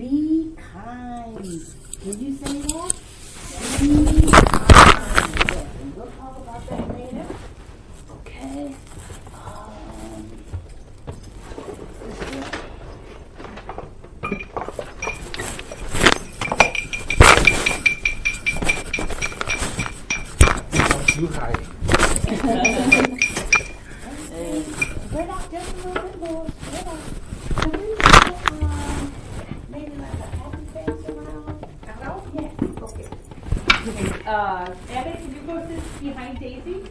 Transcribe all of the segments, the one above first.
Be kind. Can you say that? Be kind. Yes, and we'll talk about that later. Okay. Um, You high. Uh, can you go sit behind Daisy?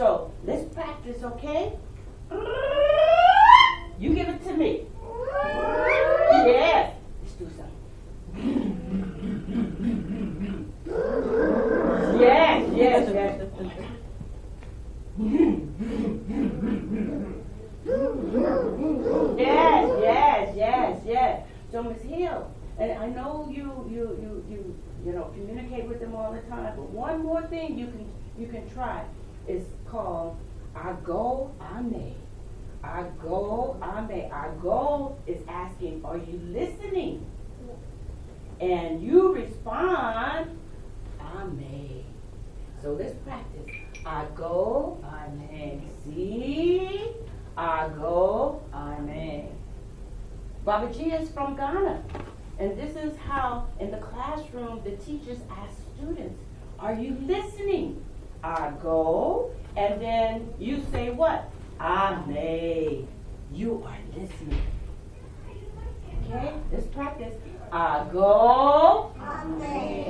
So let's practice, okay? You give it to me. Yes. Let's do something. Yes, yes, yes. Yes, yes, yes, yes. So Miss Hill, and I know you, you, you, you, you know, communicate with them all the time. But one more thing you can, you can try is called I go, I may. I go, I may. I go is asking, are you listening? And you respond, may. So let's practice. I go, I may. See? I go, I may. Baba G is from Ghana. And this is how, in the classroom, the teachers ask students, Are you listening? I go, and then you say what? I may. You are listening. Okay, let's practice. I go.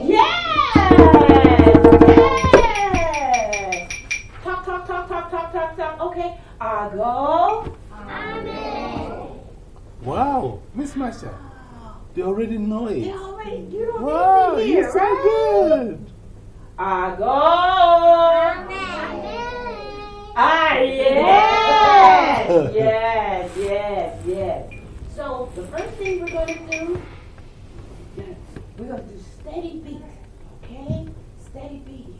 Yes! Yes! Talk, talk, talk, talk, talk, talk, talk. Okay, I go. Wow, Miss Masha, they already know it. They already, you don't Wow, need to hear, you're so right? good. I go. Amen. Ah, yes. yes, yes, yes. So the first thing we're going to do, we're going to do steady beat. Okay? Steady beat.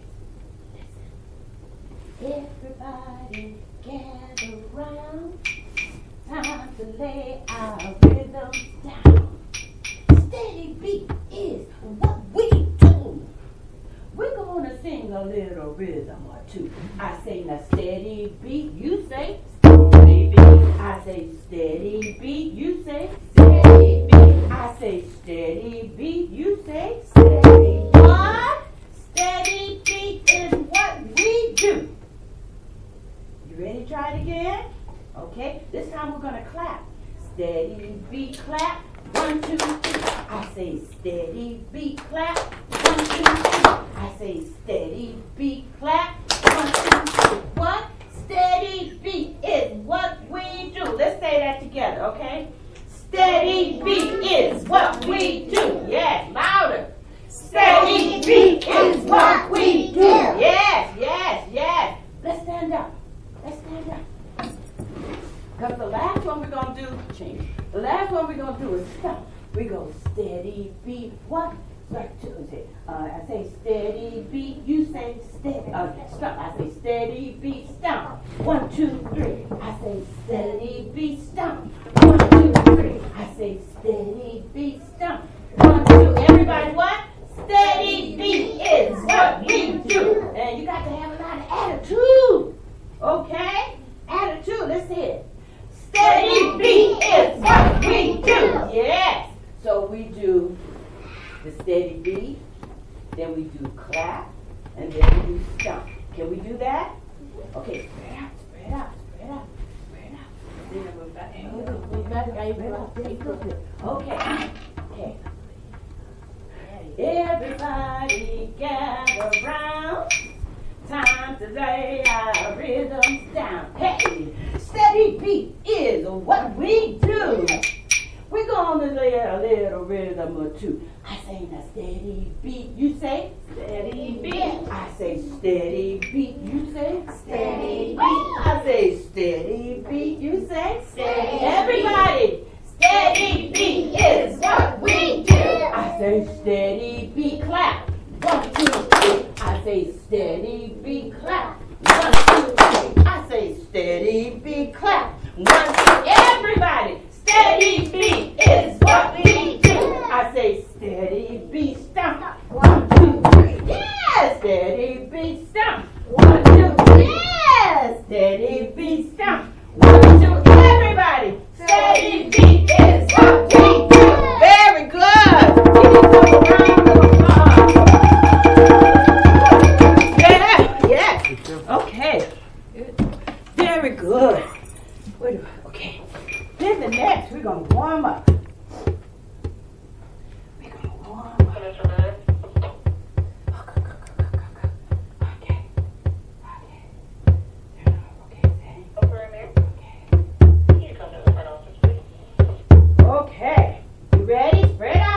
Listen. Everybody gather round. Time to lay our rhythm down. Steady beat is what we a thing a little rhythm or two. I say now steady beat, you say steady beat. I say steady beat, you say steady beat. I say steady beat, you say steady. What? Steady beat is what we do. You ready to try it again? Okay, this time we're gonna clap. Steady beat clap. One, two, three. I say steady beat clap. One, two, three. I say steady beat clap. One, two, three. What? Steady beat is what we do. Let's say that together, okay? Steady beat is what we do. Yes, louder. Steady beat is what we do. Yes, yes, yes. Let's stand up. Let's stand up. Because the last one we're going to do, change. The last one we're going to do is stomp. We go steady beat. What? Start to say, uh, I say steady beat. You say steady. Uh, stomp. I say steady beat stomp. One, two, three. I say steady beat stomp. One, two, three. I say steady beat stomp. One, two. Everybody, what? Steady beat is what we do. And you got to have a lot of attitude. Okay? Attitude. Let's see it. Steady beat is what we do. Yes. So we do the steady beat, then we do clap, and then we do stomp. Can we do that? Okay, spread out, spread out, spread out, spread out. Okay, okay. Everybody gather round. Time to lay our rhythms down. Hey, steady beat is what we do. We're gonna lay a little rhythm or two. I say steady beat, you say steady beat. I say steady beat, you say steady beat. I say steady beat, you say steady. Everybody, steady beat is what we do. I say steady beat, clap. One, two, three. I say steady beat, clap. One, two, three. I say steady beat, clap. One, two, everybody. Steady beat is what we do. I say steady beat stomp. One, two, three. Yes, steady beat stomp. One, two, three. Yes, steady beat stomp. One, two, everybody. Steady beat is what we do. Very good. Good. Wait, a minute. okay. Then the next, we're gonna warm up. We're gonna warm up. Oh, okay. Okay. Okay. Okay. You ready? Spread out.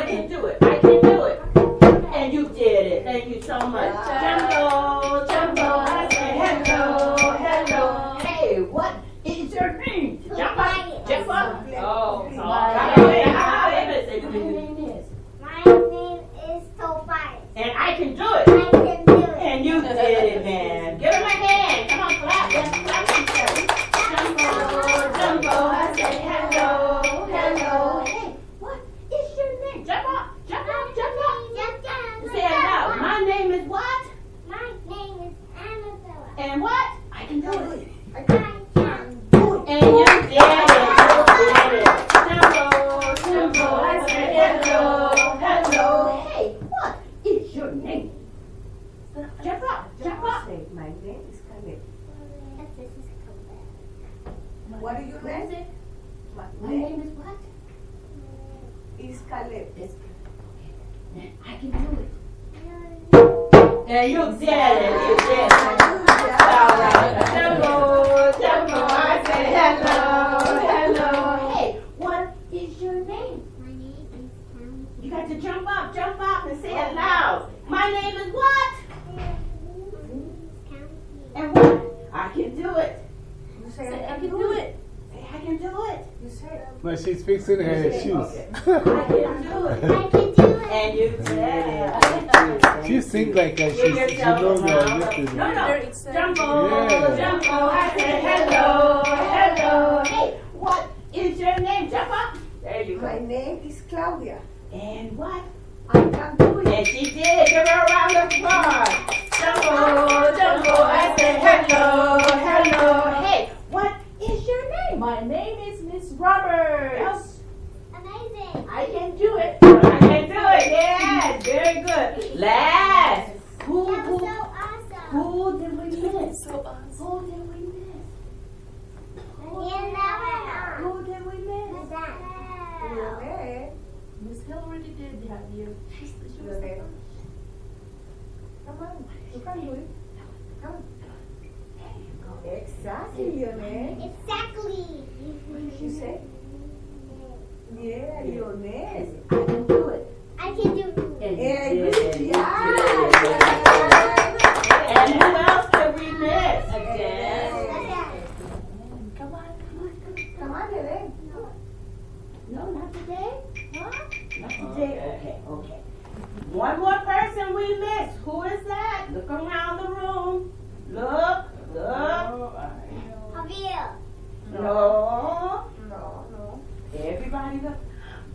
I didn't do it.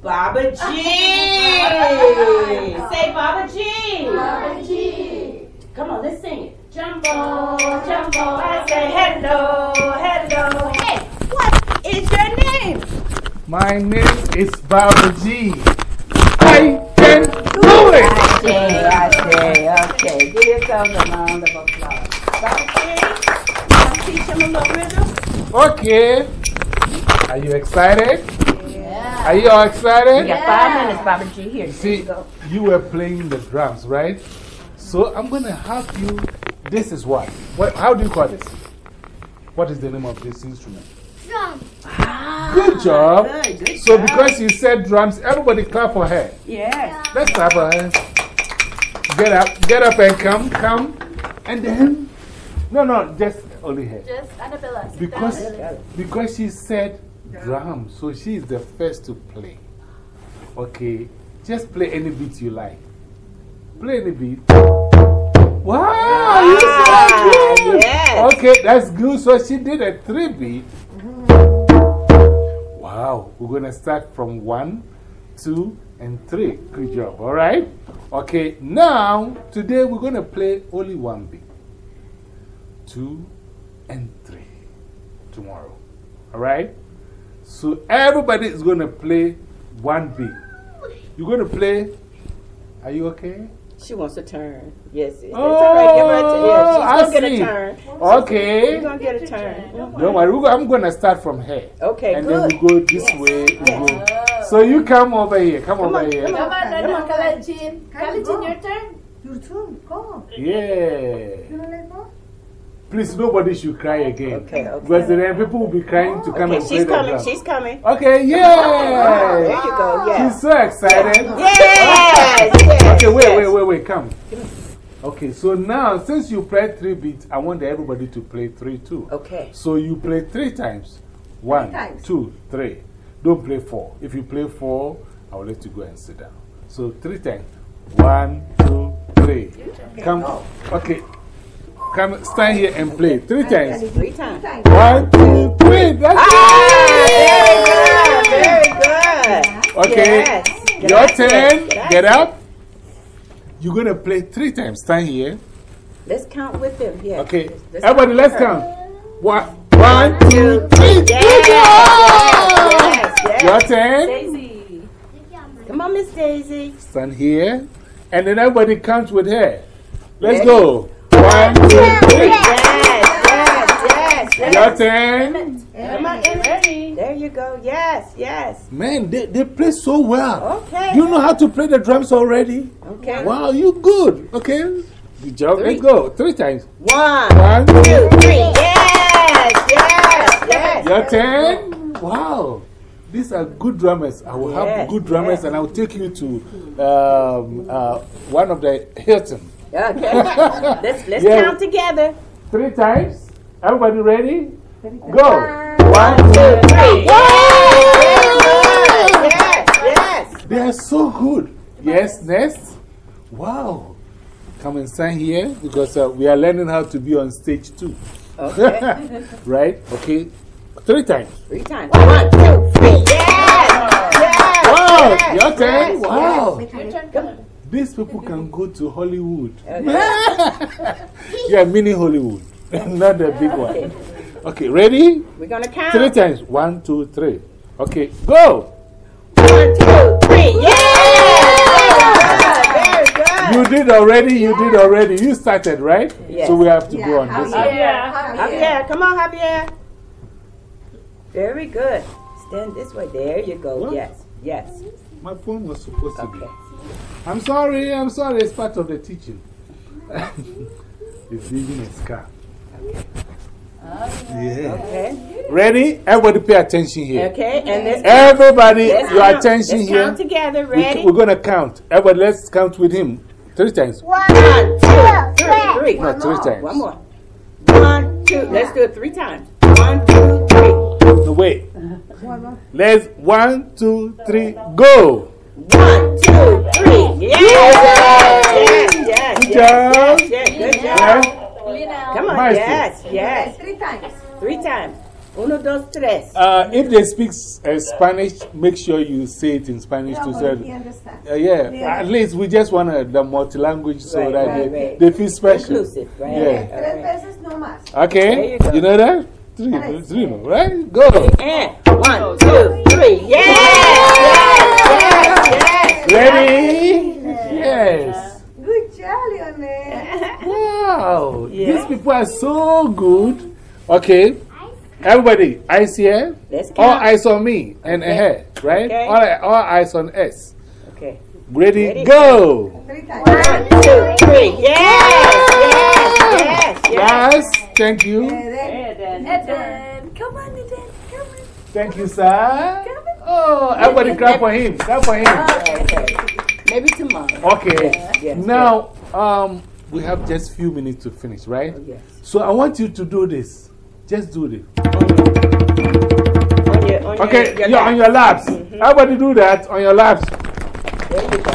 Baba G. Say Baba G. Baba G. Come on, let's sing it. Jambo, Jambo, I say hello, hello. Hey, what is your name? My name is Baba G. I can do it. I say, I say, okay. Give yourselves a round of applause. Baba G, you want to teach him a little rhythm? Okay. Are you excited? Are you all excited? We got five minutes, Baba G. Here. See, you, you were playing the drums, right? So I'm going to help you. This is what? what? How do you call this? What is the name of this instrument? Drum. Ah, good job. Good, good so, job. because you said drums, everybody clap for her. Yes. Yeah. Let's clap for her. Get up, get up and come, come. And then, no, no, just only her. Just Annabella. Because, because she said drum, so she is the first to play. Okay, just play any beat you like. Play any beat. Wow, ah, you so good. yes. Okay, that's good. So she did a three beat. Wow, we're going to start from one, two, and three. Good job, all right? Okay, now, today we're going to play only one beat. Two and three tomorrow, all right? So everybody is going to play one beat. You're going to play. Are you okay? She wants a turn. Yes. It's Oh, all right. Give her a oh, turn. Yeah, she's going to get a turn. Okay. She's going to get a turn. Don't worry, we're go- I'm going to start from here. Okay, and good. then we go this way. We go. So you come over here. Come, over on, here. Come on, Nana, Kalajin. Kalajin, your turn. Your turn. Go. Yeah. You know, like go. Please, nobody should cry again. Okay, okay. Because then people will be crying to come Okay, and play she's coming. She's coming. Okay, There yeah. you go. Yeah. She's so excited. Yes. yes. Okay, wait, yes. wait, wait, wait, come. Okay, so now since you played three beats, I want everybody to play three too. Okay. So you play three times. One, times. two, three. Don't play four. If you play four, I will let you go and sit down. So three times. One, two, three. Come. Oh. Okay. Come, stand here and play. Three times. Three times. One, two, three. That's Ah, it. very good. Very good. Okay. Yes. Your turn. Gracias. Get up. You're going to play three times. Stand here. Let's count with them. Yeah. Okay. Let's Everybody, count let's with her. count. One, one, two, three. Good Yes. job. Yes. Yes. Your turn. Daisy. Come on, Miss Daisy. Stand here. And then everybody counts with her. Let's go. One, two, three. Yes. Yes. Yes. Your yes. turn. Come on, Emmett. There you go. Yes. Yes. Man, they, they play so well. Okay. You know how to play the drums already? Okay. Wow, you good. Okay. Good job. Three. Let's go. Three times. One, One, two, three. Yes. Yes. Yes. Your turn. Wow. These are good drummers. I will have good drummers yes. and I will take you to um, uh, one of the Hilton. Okay. Let's let's count together. Three times. Everybody ready? Go. One, two, three. Yes. Yes. Yes. They are so good. Yes, next. Wow. Come and stand here because uh, we are learning how to be on stage too. Okay. right? Okay. Three times. Three times. One, two, three. Yes. Yes. Wow. yes, Your turn. Wow. Your turn. These people can go to Hollywood. Okay. yeah, mini Hollywood. Not the big one. Okay, ready? We're gonna count. Three times. One, two, three. Okay, go. One, two, three. Yes. Very good. Very You did already, you did already. You started, right? Yes. So we have to go on Yeah, this one. Yeah. Javier, come on, Javier. Very good. Stand this way. There you go. What? Yes. Yes. My phone was supposed to be. Okay. I'm sorry, I'm sorry. It's part of the teaching. it's leaving a scar. Yeah. Okay. Ready? Everybody pay attention here. Okay. And let's Everybody, let's your count. attention let's here. count together. We- Ready? We're going to count. Everybody, let's count with him. Three times. One, two, three. Three. No, three times. One more. One, two. Let's do it three times. One, two, three. No, wait. Let's one, two, three, go. One, two, three. Yes. Yes. Yes. Good Yes. job. Yes. yes. Good Yeah. job. Come on. Maestro. Yes. Yes. Three times. Three times. Uno, dos, tres. Uh, if they speak uh, Spanish, make sure you say it in Spanish too. So, He understands. uh, yeah, Yeah. at least we just want uh, the multi-language so Right, that right, they, right. they feel special. Inclusive, right? Yeah. Tres Okay. veces no más. Okay, There you know that? Three, Yes. three, right? Go. And one, two, three. Yes. Yes. Yes. Yes. Ready? Yes. Good job, Leonel. Wow. Yeah. These people are so good. Okay. Everybody, eyes here. Let's All eyes on me and Okay. her, right? Okay. All, all eyes on S. Okay. Ready? Ready? Go. Three times. One, two, three. Yes. Yes. Yes. Yes. Yes. Thank you. Eh, then- Eden. Come on, Eden. Come on. Thank you, sir. Oh, everybody clap for him. Clap for him. Okay. Maybe tomorrow. Okay. yes, Now, um, we have just few minutes to finish, right? Oh, yes. So I want you to do this. Just do this. On your, on Okay, your, you're on your laps. Everybody do that on your laps. There you go.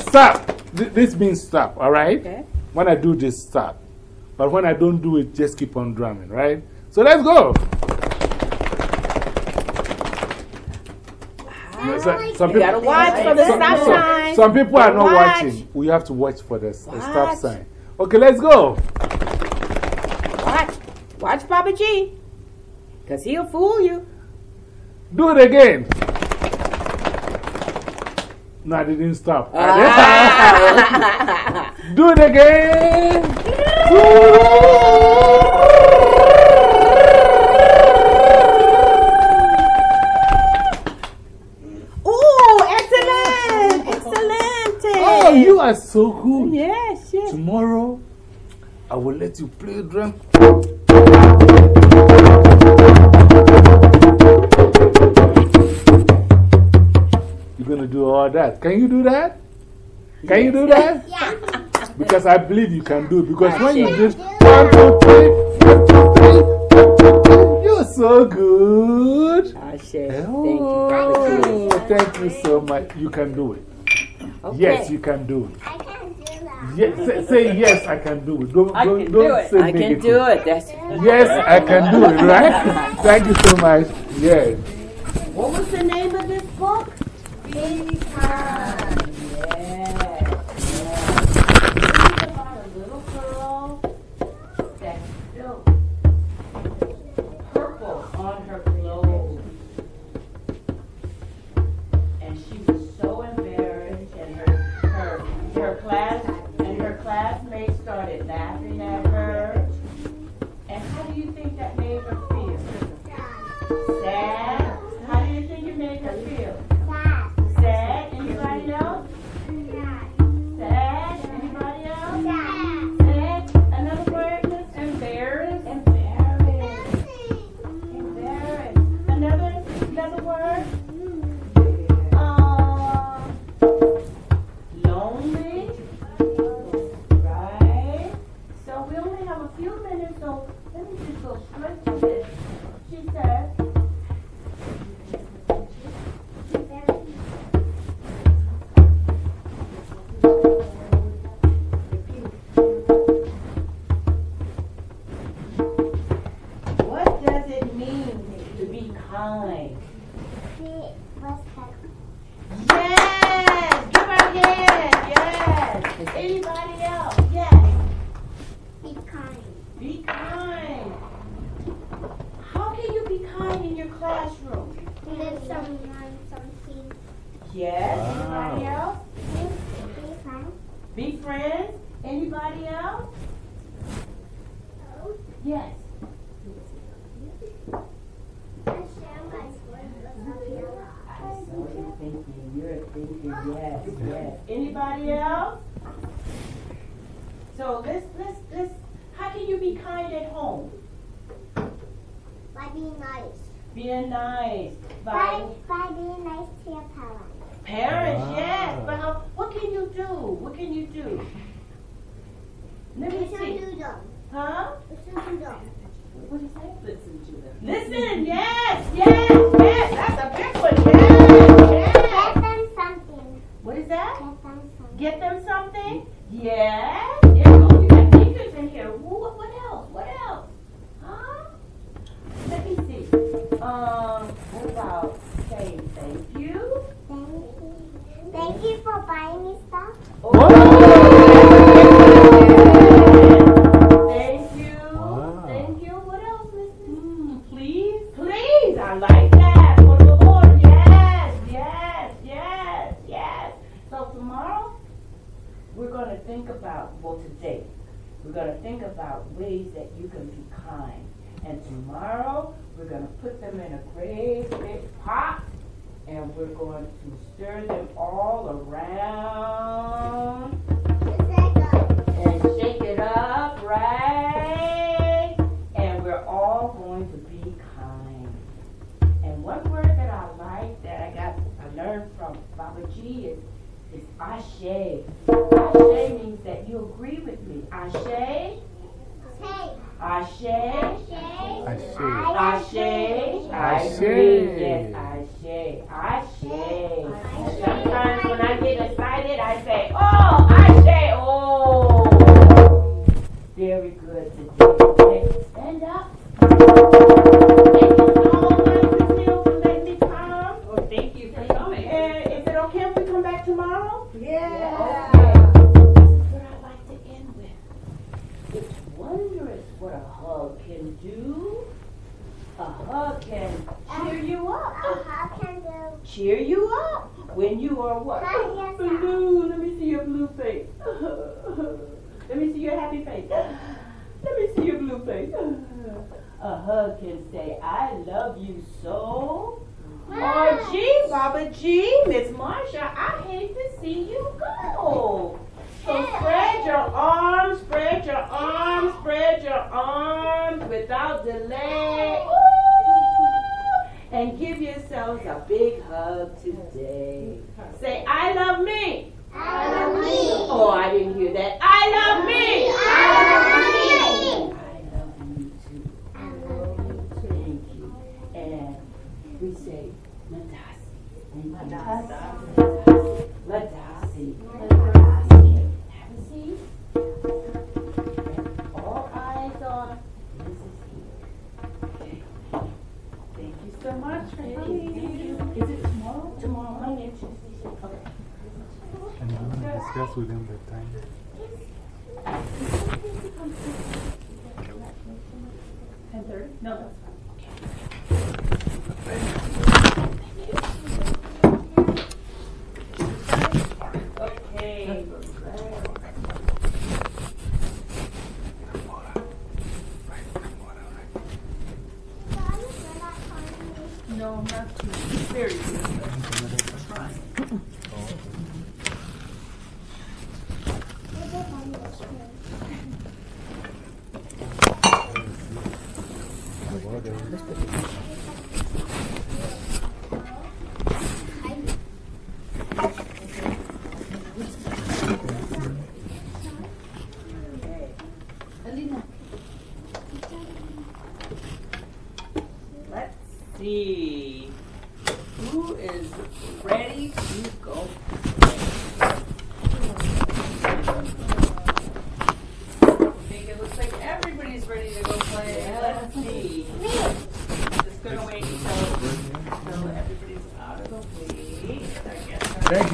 Stop. Th- This means stop, all right? Okay. When I do this, stop. But when I don't do it, just keep on drumming, right? So let's go. So- some You gotta people- watch for the some- stop some- sign. Some people are not Watch. watching. We have to watch for the, the stop sign. Okay, let's go. Watch. Watch Papa G. Because he'll fool you. Do it again. No, I didn't stop. Ah. Do it again. Ooh, excellent. Excellent. Oh, you are so good. Yes, yes. Tomorrow, I will let you play drum. You're going to do all that. Can you do that? Can you do that? Yeah. Because I believe you can do it. Because when you can did do one, two, three, one, two, three, one, two, three, you're so good. I share. Oh, Thank you, oh, thank you so much. You can do it. Okay. Yes, you can do it. I can do that. Yes, say, say yes, I can do it. Don't, I don't, can don't do it. say I can do it. That's Yes, I can do it, right? Thank you so much. Yes. What was the name of this book? Be kind. Yeah. Think Be friends. Anybody else? Yes. I share my word with Sophia. I saw you thinking. You're thinking. Yes. Yes. Anybody else? So let's let's let's. How can you be kind at home? By being nice. Being nice. By, By by being nice to your parents. Parents. Yes. But how? What can you do? What can you do? Let me Listen see. to them. Huh? Listen to them. What do you say? Listen to them. Listen, yes, yes, yes. That's a big one. Yes, Get them something. What is that? Get them something. Get them something? Yes. There you go. You got teachers in here. What, what else? What else? Huh? Let me see. Um, what about saying thank you? Thank you. For buying me stuff. Oh. Thank you. Wow. Thank you. What else, Mrs. Hmm, please? Please. I like that. For the Lord. Yes, yes, yes, yes. So tomorrow, we're going to think about, well, today, we're going to think about ways that you can be kind. And tomorrow, we're going to put them in a great big pot. And we're going to stir them all around and shake it up, right? And we're all going to be kind. And one word that I like that I got, I learned from Baba G is, is ashe. Ashe Ashe, Say. Ashe, I say. Ashe. Ashe, Ashe. Yes, Ashe, Ashe. Sometimes when I get excited, I say, oh, Ashe, oh. Very good today. Okay, stand up. A hug can cheer you up. Uh-huh, can do. Cheer you up when you are what? Yes. Blue. Let me see your blue face. Let me see your happy face. Let me see your blue face. A hug can say, I love you so. Oh, gee, Baba G, Miss Marsha, I hate to see you go. So spread your arms, spread your arms, spread your arms without delay. Ooh, and give yourselves a big hug today. Say, I love me. I love me. Oh, I didn't hear that. I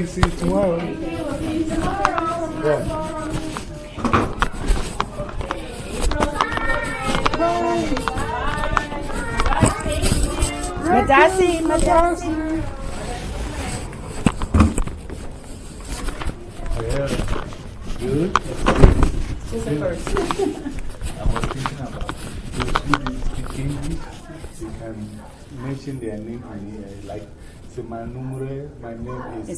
See you tomorrow.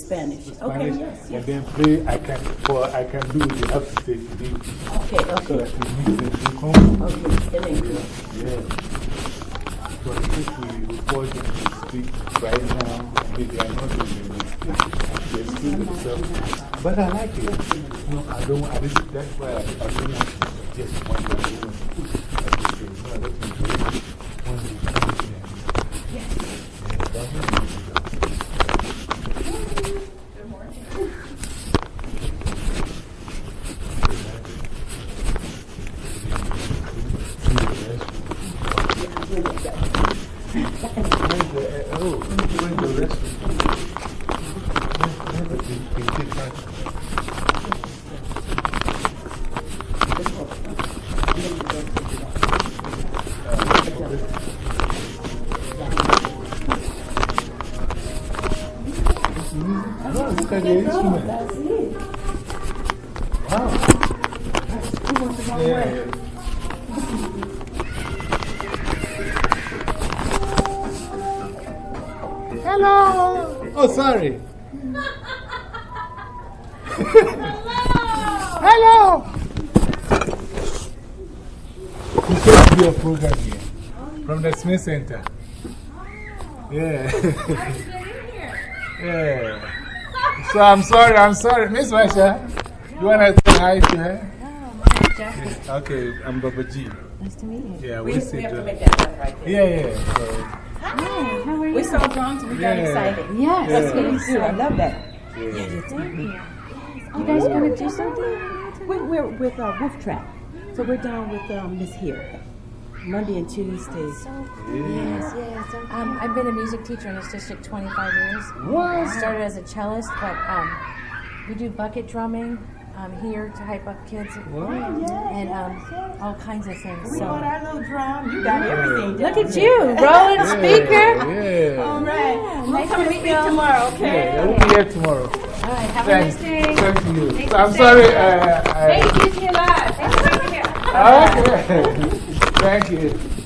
In Spanish. Okay, yes, yes. And then play, I can, for I can do, you have to say it in English. Okay, So okay. that it makes them feel comfortable. Okay, in English. Yeah. But if we report them to speak right now, maybe they are not doing the mistake. They still themselves. But I like it. No, I don't, I didn't, that's why I, I don't want to just want to do it. I just say, no, let me do it. When we come here. Yeah, that's what we do. Where's the, oh, where's the restroom? Where's the, the, the, the, No, look at the instrument. Wow. Yeah, yeah. Hello. Oh, sorry. Hello. You came to a program here from the Smith Center. Yeah. yeah. So I'm sorry, I'm sorry. Miss Marsha, you want to say hi to her? Jackie. Okay, I'm Baba G. Nice to meet you. Yeah, We, we, we see have to make that one right there. Yeah, yeah. So, Hi, how are you? We saw drums, we got Yeah. excited. Yes, Yeah. yes, I love that. Thank you. You guys going to do something? We're, we're with uh, Wolf Trap. So we're down with um, Miss Here. Monday and Tuesdays. Yes, yes. Um, I've been a music teacher in this district 25 years. What? I started as a cellist, but um, we do bucket drumming um, here to hype up kids and um, all kinds of things. We So got our little drum. You got everything. look at you, rolling a speaker. Yeah. All right. We'll Nice come to meet speak you. tomorrow, okay? Yeah, we'll be here tomorrow. All right, have a nice day. Thank you. Thanks I'm staying. sorry. Uh, Hey, I, Disney Live. Thanks for being here. okay. Thank you.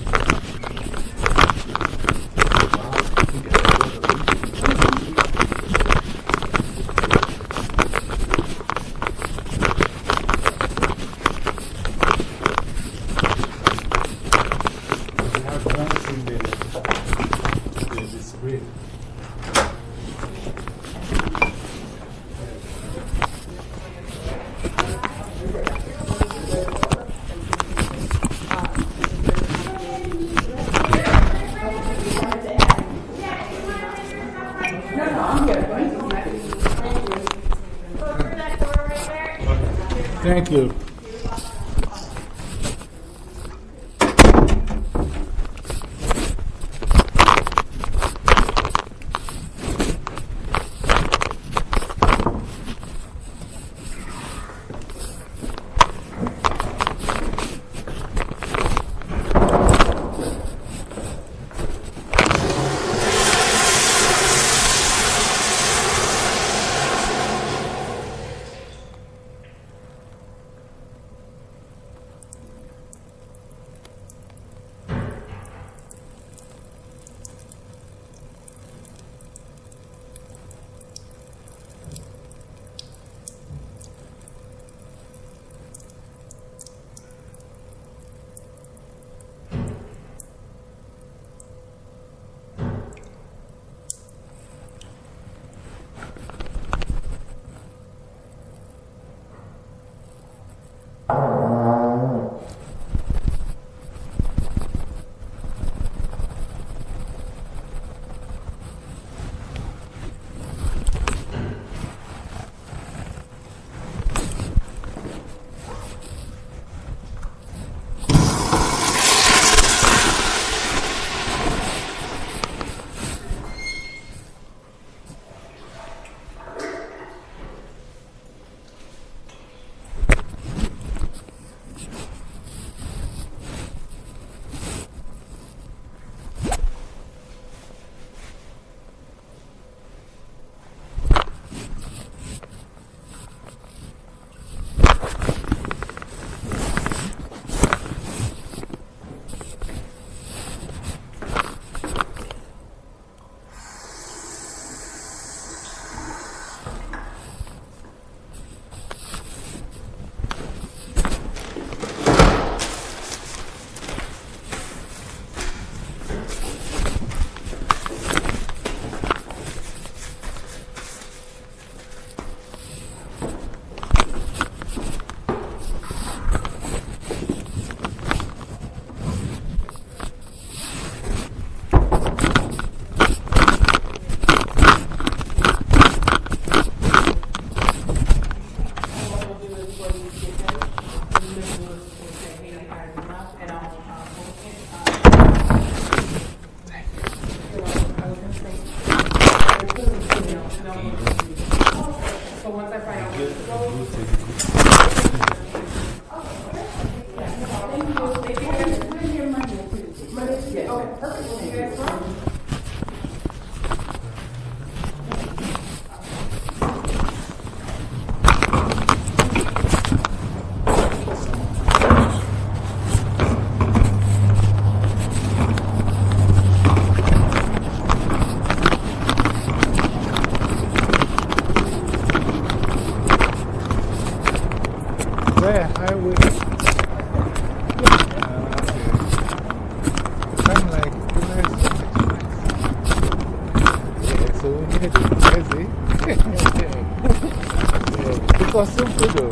Yeah. Because some people,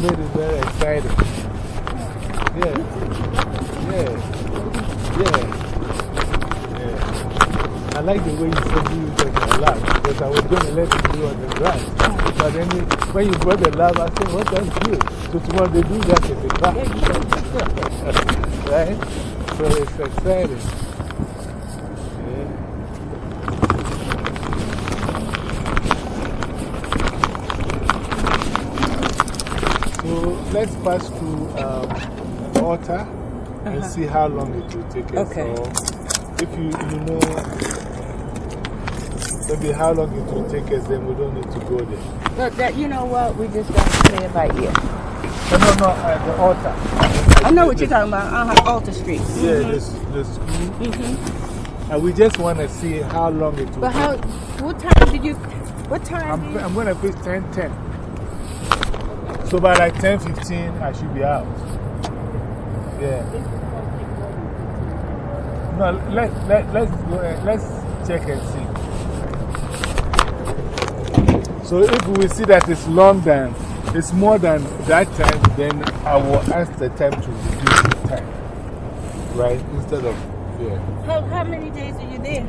made it very exciting. Yeah. Yeah. Yeah. Yeah. I like the way you said you used a lab because I was going to let you do on the grass. But then you, when you brought the lab, I said, what that's good. So tomorrow they do that in the grass. right? So it's exciting. Yeah. So let's pass through um, the altar and see how long it will take us. Okay. Or if you, you know, maybe how long it will take us, then we don't need to go there. But that, you know what, we just got to play it by ear. No, no, no, uh, the altar. I know what you're talking about, uh-huh, Alta Street. Yeah, the, s- the school. And we just want to see how long it will But how, what time did you, what time I'm. I'm going to put 10 10. So by like 10 15, I should be out. Yeah. No, let, let, let's, go, uh, let's check and see. So if we see that it's long than, it's more than that time, then I will ask the time to reduce the time. Right? Instead of, yeah, How, how many days are you there?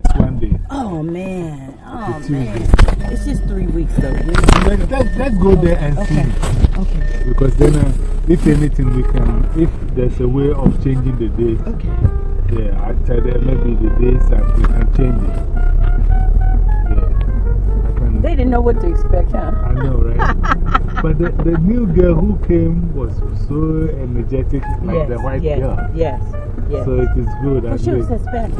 it's one day. Oh, man. Oh, man. It's just three weeks, though. Let's, let's, let's go there and see. Okay. Because then, uh, if anything, we can, if there's a way of changing the date, Okay. yeah, I tell them maybe the days and we can change it. Yeah. I can, They didn't know what to expect, huh? I know, right? but the, the new girl who came was so energetic, like yes, the white yes, girl. Yes. Yes. So it is good. at she was. Hispanic.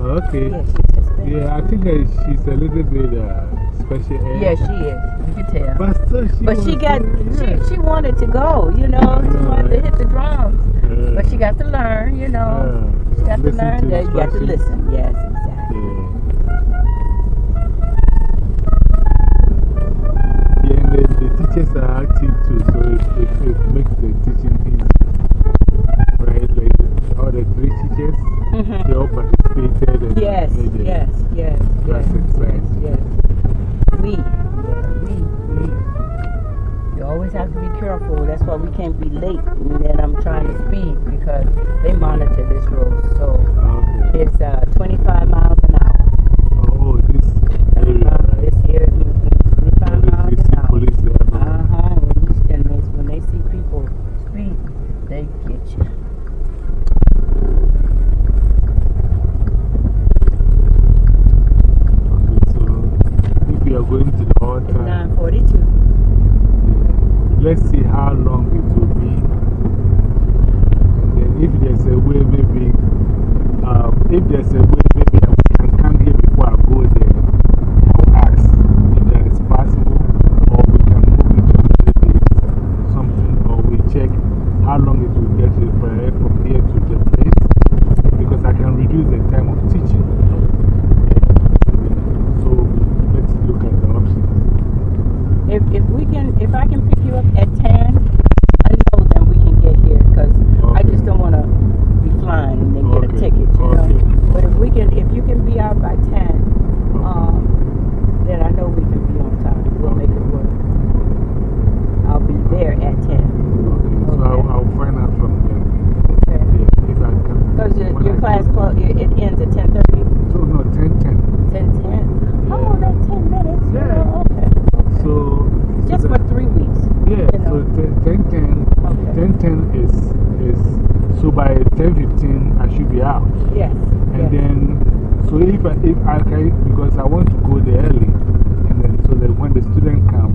Okay. Yes, she was Hispanic. Yeah, I think uh, she's a little bit uh, special ed. Yeah, she is. You can tell. But still, she But she got, she, she wanted to go, you know, she wanted to hit the drums. But she got to learn, you know. She got to learn to that you got to listen. Yes, exactly. Yeah. Yeah, and the, the teachers are active too, so it, it, it makes the teaching easy. Right? Like all the three teachers, Mhm. they all participated. And Yes, yes, yes, yes, late. And then I'm trying to speed because they monitor this road. So Okay. it's uh, 25 miles an hour. Oh, this area, Uh, right? this here, mm, 25 All miles the an hour. police there. Uh-huh. When, you, and they, when they see people speed, they get you. Okay, so if you are going to the altar, 942. let's see how long it will be. And then if there's a way, maybe, um, if there's a way, maybe I can come here before I go there. I'll ask if that is possible, or we can move it to another day, something, or we check how long it will get to from from here to the place. Because I can reduce the time of teaching. So let's look at the options. If, if we can, if I can pick you up at 10, I know then we can get here because I Okay. just don't want to be flying and then get a Okay, ticket, you okay. know. But if we can, if you can be out by 10, um, then I know we can be on time. We'll make it work. I'll be there at 10. Okay, so I'll, I'll find out from them. Okay. Yeah, if I can. Because your, when your I class, go- clo- it, it ends at 10.30, So, no, 10 10. 10, 10. Oh, that's 10 minutes. you Yeah. know, Okay. So, Just so for that- three weeks. yeah, you know. so 10 10, Okay. 10 10 is, is, so by 10 15, I should be out. Yes. And yes. then, so if I, if I can, because I want to go there early, and then so that when the student come,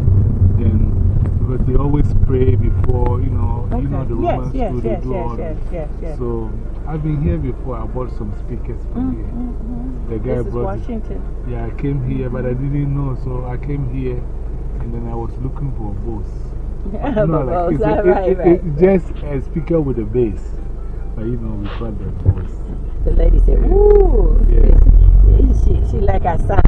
then, because they always pray before, you know, you know, the yes, Romans yes, do, they yes, do yes, all yes, that. yes, yes. So, I've been here before, I bought some speakers from here. Mm-hmm. The guy This is brought it. Washington. Yeah, I came here, but I didn't know, so I came here and then I was looking for a bass. Yeah, like, it's, a, Right, it- right, it- right. it's just a speaker with a bass. But you know, we call that bass. The lady said, Ooh, Yeah. she, she, she like our sounds.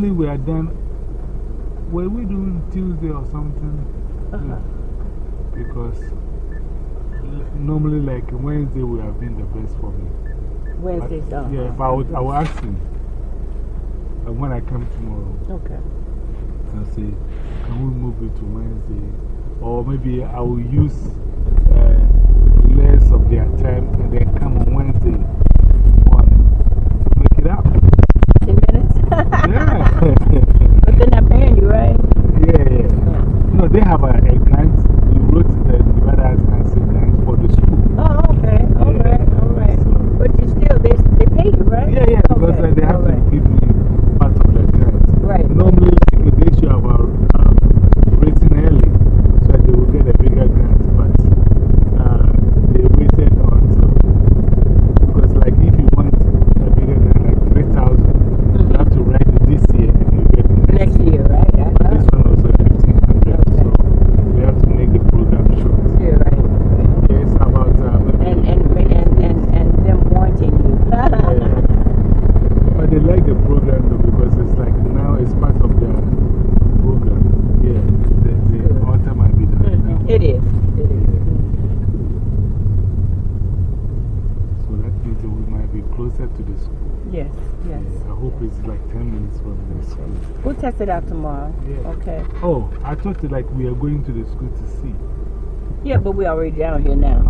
normally we are done. Were we doing Tuesday or something? Uh-huh. Because normally, like Wednesday, would have been the best for me. Wednesday, but, Yeah, but I would, I would ask him and when I come tomorrow. Okay. And say, can we move it to Wednesday? Or maybe I will use. talked like we are going to the school to see. Yeah, but we are already down here now.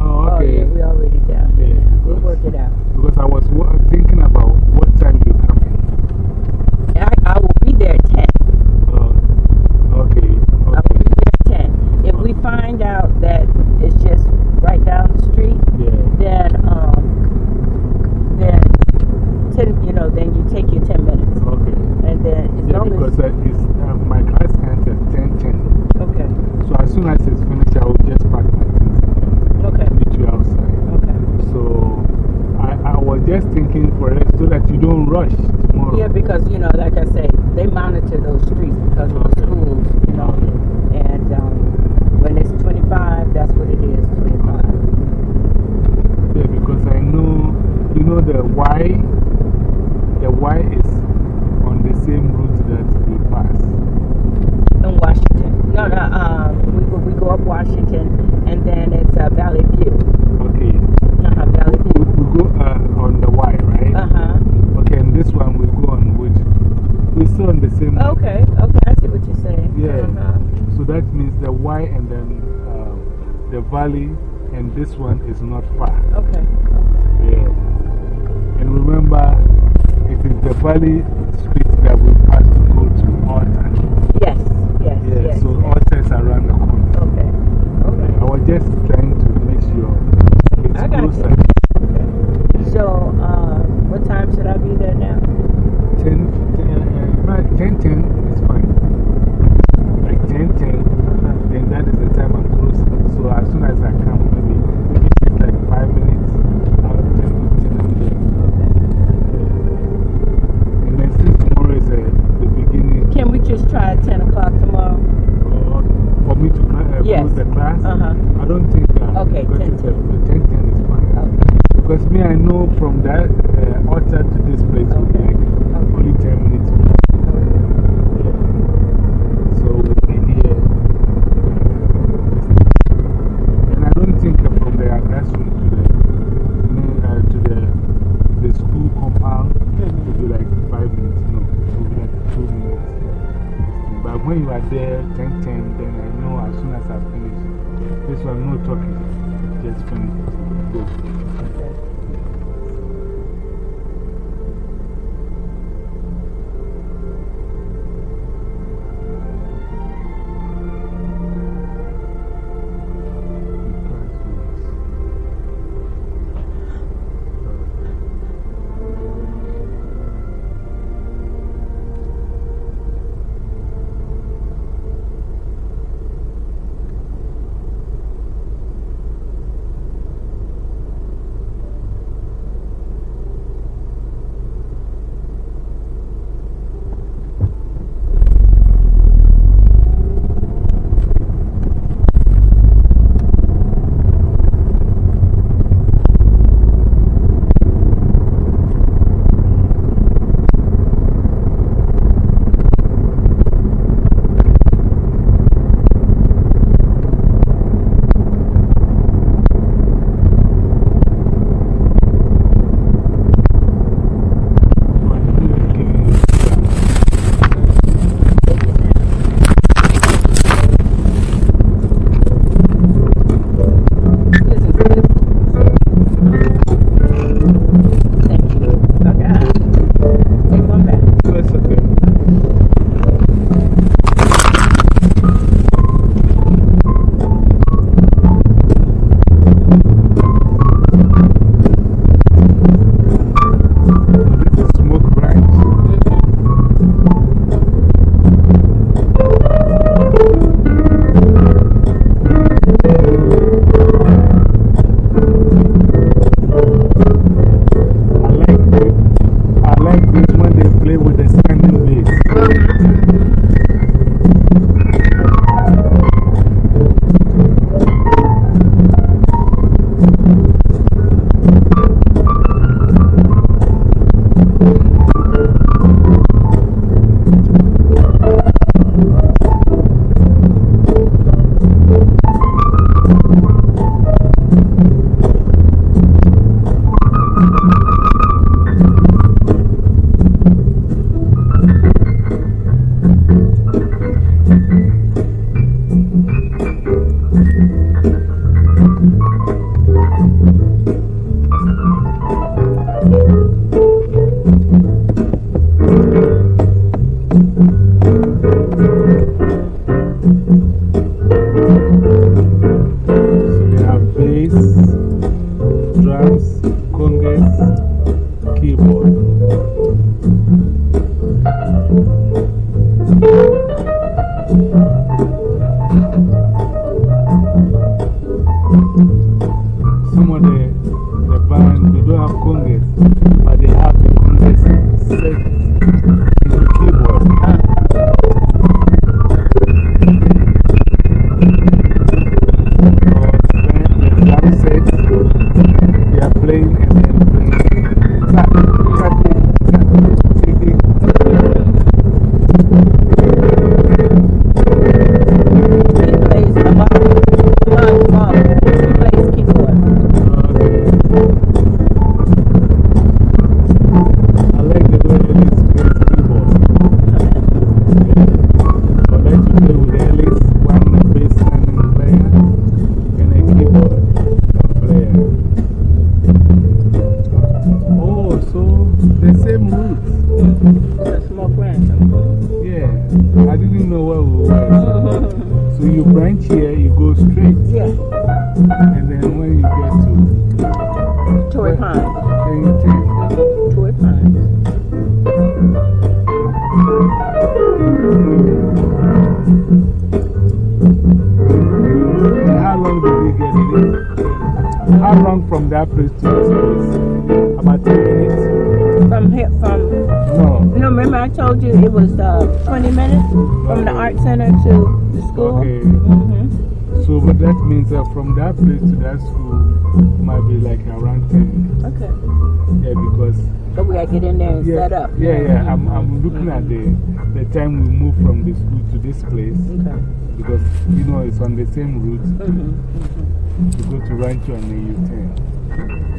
Up. Yeah, yeah. I'm, I'm looking at the, the time we move from the school to this place Okay. because, you know, it's on the same route. Mm-hmm. You go to Rancho and then you turn.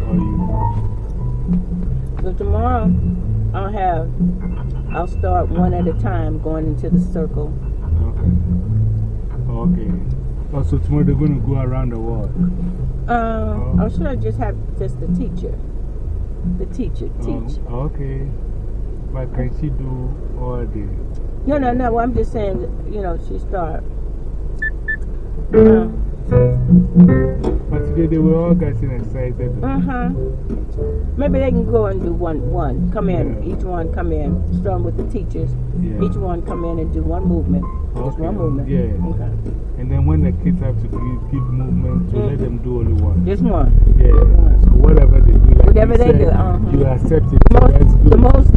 Or you. So tomorrow I'll have, I'll start one at a time going into the circle. Okay. Okay. Oh, so tomorrow they're going to go around the world. Um, or should I just have just the teacher? The teacher teach. Oh, okay. But can she do all the. No, no, no. I'm just saying, you know, she start. Uh But today they were all getting excited. Uh huh. Maybe they can go and do one, one. Come in, Yeah. each one come in, starting with the teachers. Yeah. Each one come in and do one movement. Just one movement. yeah. Okay. And then when the kids have to give, give movement, to let them do only one. Just one. Yeah. So whatever they do, like Whatever you they said, do, uh-huh. you accept it. The So most, that's good. the most, the most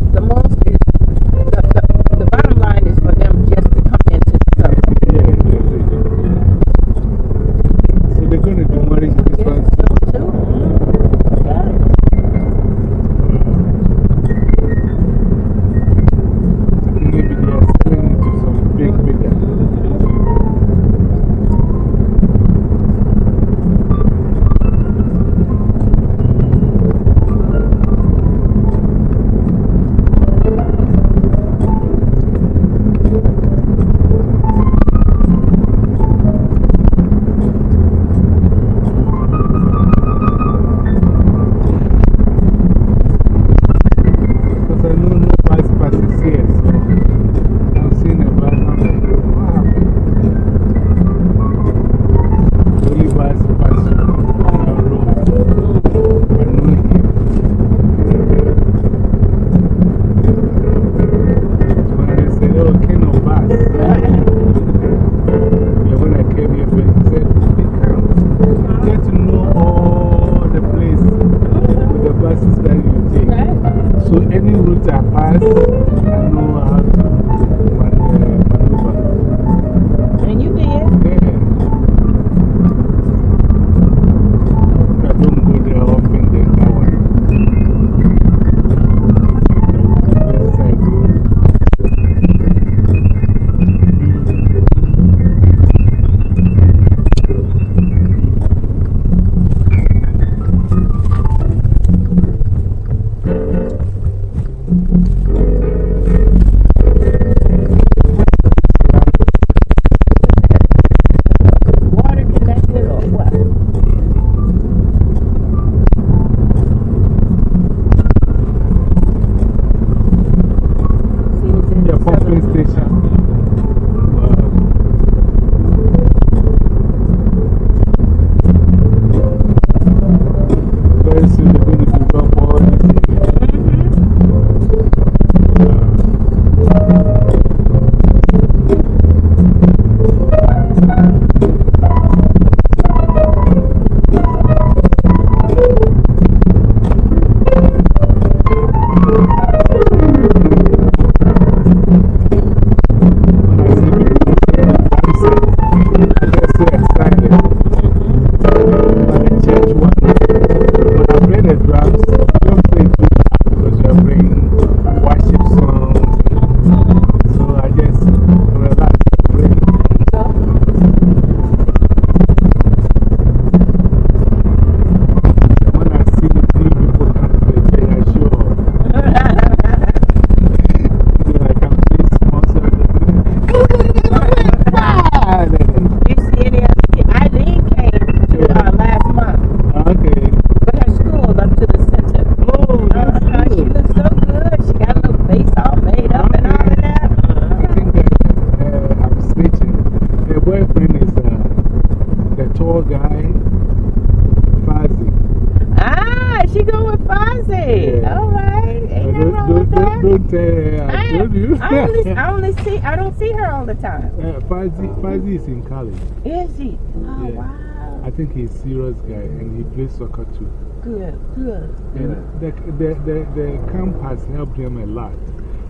Is he? Oh, yeah. wow. I think he's a serious guy and he plays soccer too. Good, good. And the, the, the, the camp has helped them a lot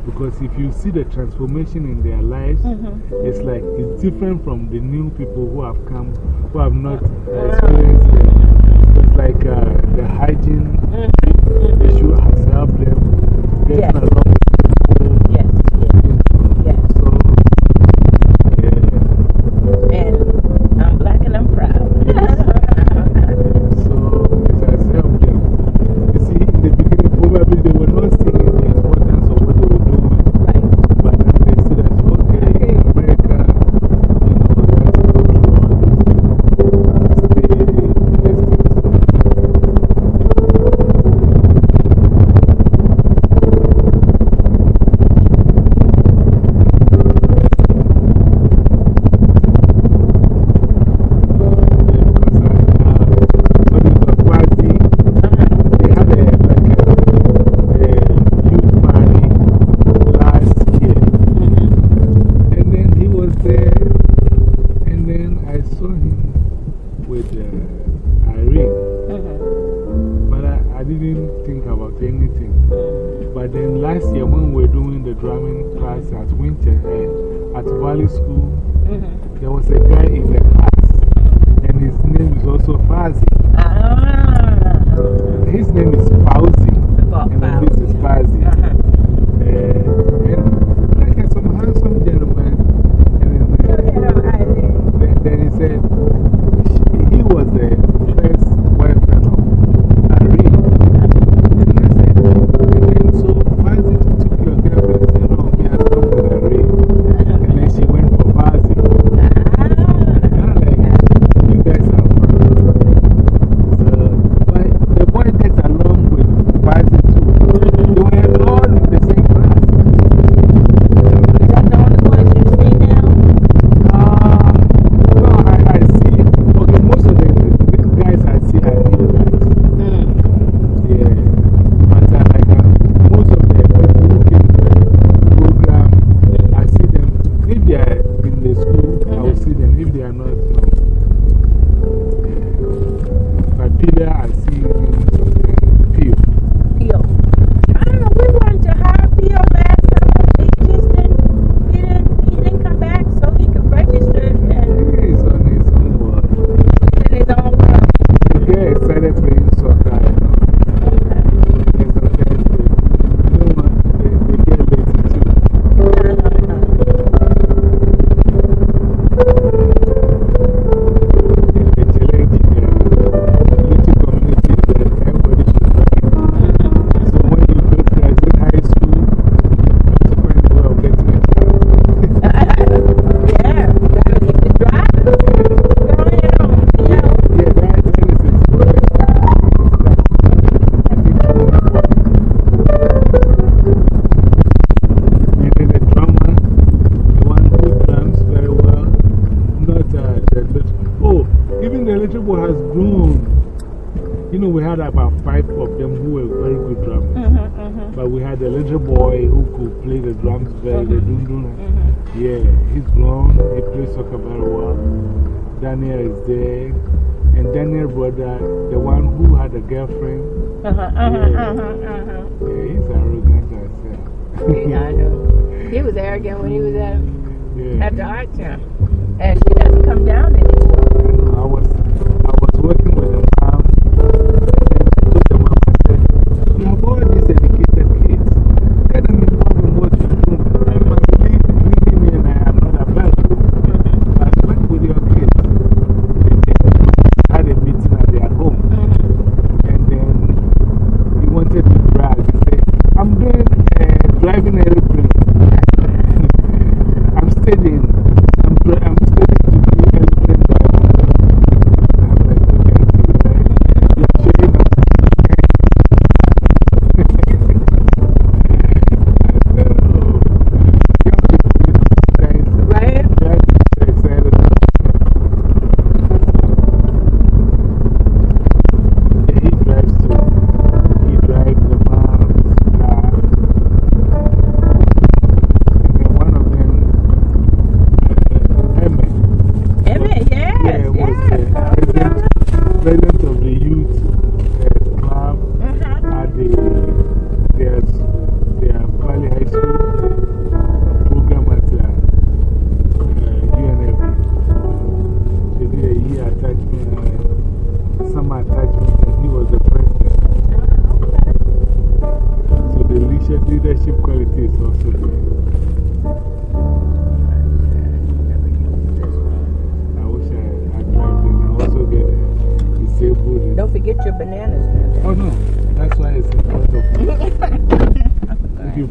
because if you see the transformation in their lives, -hmm. it's like it's different from the new people who have come, who have not uh,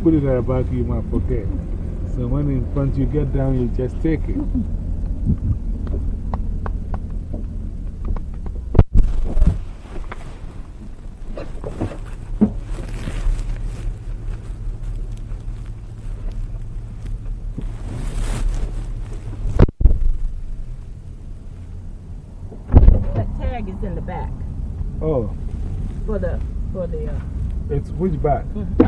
put it at the back, you might forget. So when in front you get down, you just take it. That tag is in the back Oh, for the, for the, uh, it's which back? the tag.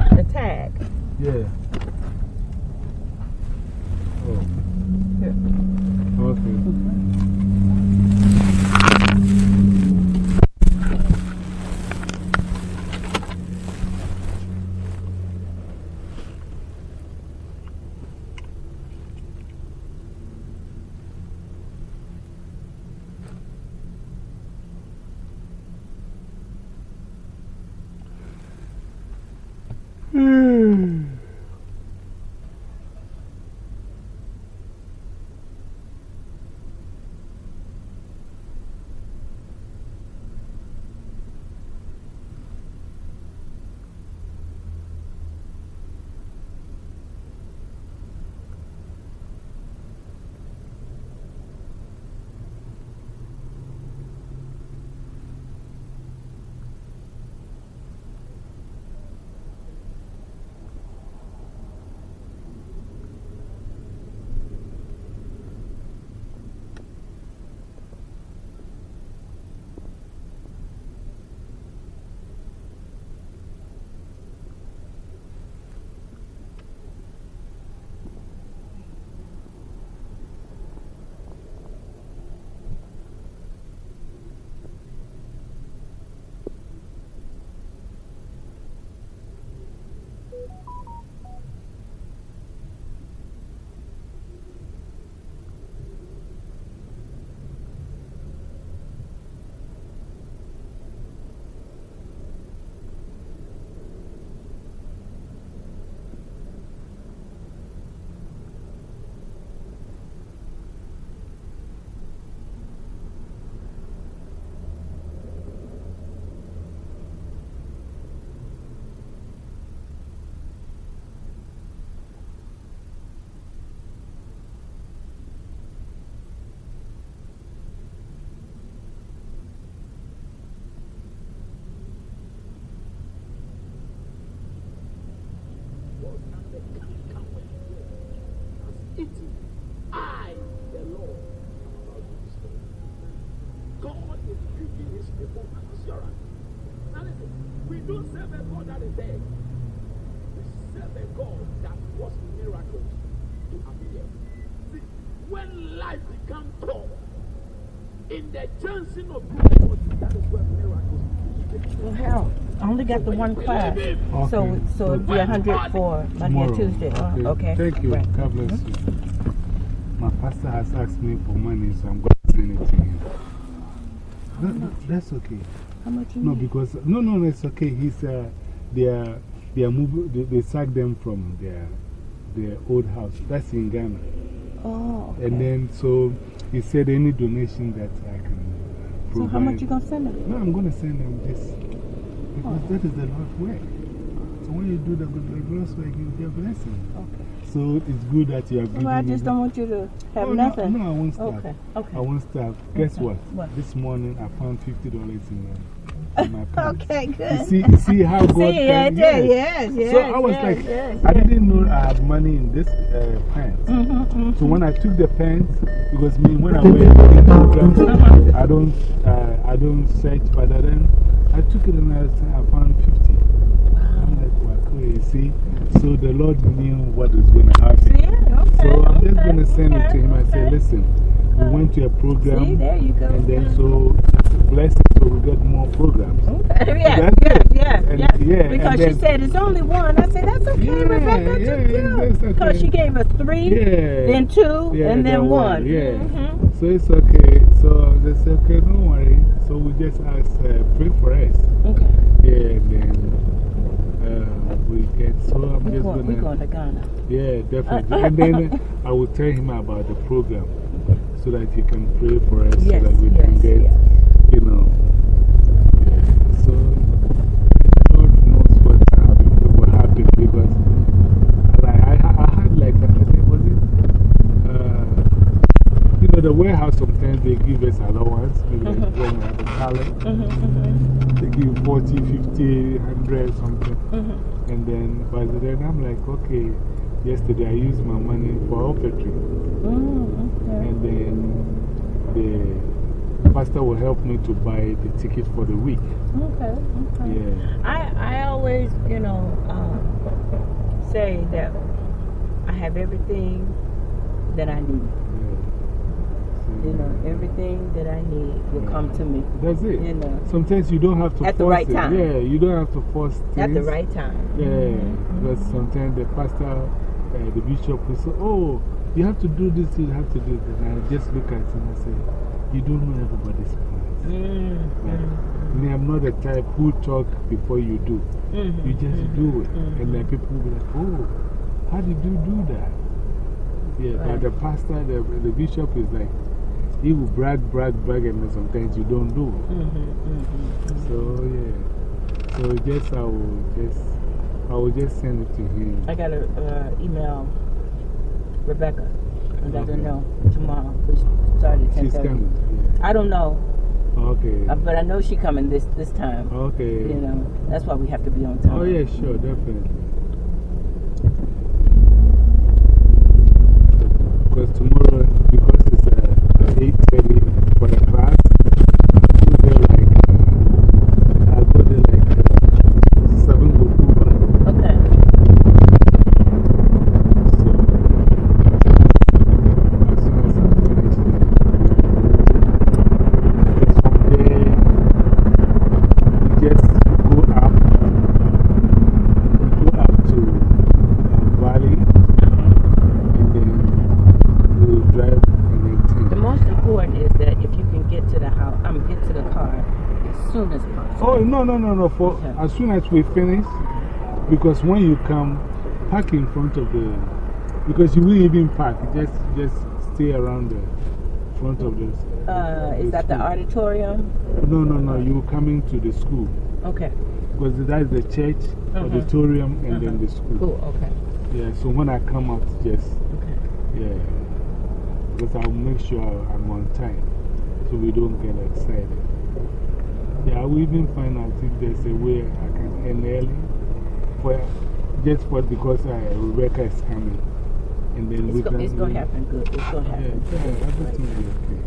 A God that is dead. We serve a God that works miracles to appear. See, when life becomes tough, in the junction of difficulty, that is where miracles begin. Well, hell, I only got the one class. So, Okay. so it'd be a hundred for Monday and Tuesday. Uh, okay. Thank you. Right. God bless you. My pastor has asked me for money, so I'm going to send it to him. No, that's okay. How much you No, need? because, no, no, no, it's okay. He's, uh, they are, they are moving, they, they sacked them from their, their old house. That's in Ghana. Oh, okay. And then, so he said any donation that I can so how much you gonna send them? No, I'm going to send them this. Because that is the Lord's work. So when you do the good the Lord's work, you get blessing. Okay. So it's good that you are giving Well, I just don't want you to have Oh, nothing. No, no, I won't stop. Okay, okay. I won't stop. Guess Okay. what? What? This morning I found $50 in, uh, in my pants. Okay, You good. see, you see how God See, yeah, can- yeah, yes, yes. So I was yes, like, yes, I didn't know I had money in this uh, pants. Mm-hmm, So when I took the pants, because me, when I wear the programs, Uh-huh. I don't, uh, I don't search, but then I took it and I, I found 50. I'm like, what? Oh, you see? So the Lord knew what was going to happen. See? Okay, So I'm just going to send it to him. I say, okay. listen, we went to a program. See, there you go. And then so, bless it so we get more programs. yes, That's yes, it. And- yes. yeah, and because she said it's only one. I said, that's okay, Yeah, Rebecca, yeah, yeah. Because okay. she gave us three, Yeah. then two, Yeah, and then one. Yeah. Mhm. So So it's okay. So they say, okay, don't worry. So we just ask, uh, pray for us. Okay. Yeah, and then uh, we get, so I'm We're just going, going we're going to Ghana. Yeah, definitely. and then I will tell him about the program so that he can pray for us Yes, so that we can get, yes. You know. Yeah. So, Lord knows what happened, what happened because like, I, I had like, I think, was it, uh, you know, the warehouse sometimes they give us allowance, maybe like Mm-hmm. when we have a talent. They give 40, 50, 100, something. Mm-hmm. And then, by the then I'm like, okay, yesterday I used my money for. Mm, okay. And then the pastor will help me to buy the ticket for the week. Okay. Okay. Yeah. I, I always, you know, um, say that I have everything that I need. You know, everything that I need will come to me. That's it. You know, Sometimes you don't have to At the force right it. time. Yeah, you don't have to force things. at the right time. Yeah, because sometimes the pastor, uh, the bishop will say, Oh, you have to do this, you have to do that. And I just look at him and say, You don't know everybody's plans. Mm, Like, mm, mm. me, I'm not the type who talk before you do. mm, You mm, just do it. And then people will be like, Oh, how did you do that? Yeah, but the pastor, the, the bishop is like, he will brag, brag, brag, and then sometimes you don't do it. So, yeah. So, just I will just, I will just send it to him. I got to uh, email Rebecca her Okay. know tomorrow. We started at 10 She's coming. I don't know, Okay. uh, but I know she's coming this, this time. Okay. You know, that's why we have to be on time. Oh, yeah, sure, definitely. Because tomorrow, because it's uh, 8.30 for the class, I go there like, uh, I go there like uh, 7 October. Okay. So, as soon as I finish because from there, we just go up, we go up to uh, Valley, and then we will drive and then The take. most important is that if you can get to the house, I mean, get to the car as soon as possible. Oh, no, no, no, no. For, as soon as we finish, because when you come, park in front of the, because you will even park, just, just stay around the front of the. Uh, is that the auditorium? No, no, no. You coming to the school. Okay. Because that's the church, auditorium, and then the school. Cool. Okay. Yeah, so when I come out, just, Okay. yeah. Because I'll make sure I'm on time so we don't get excited. Yeah, I will even find out if there's a way I can end early. For, just for because uh, Rebecca is coming. And then we It's, go, can. it's going to happen good. It's going to Yeah, happen yeah, good. everything will be okay.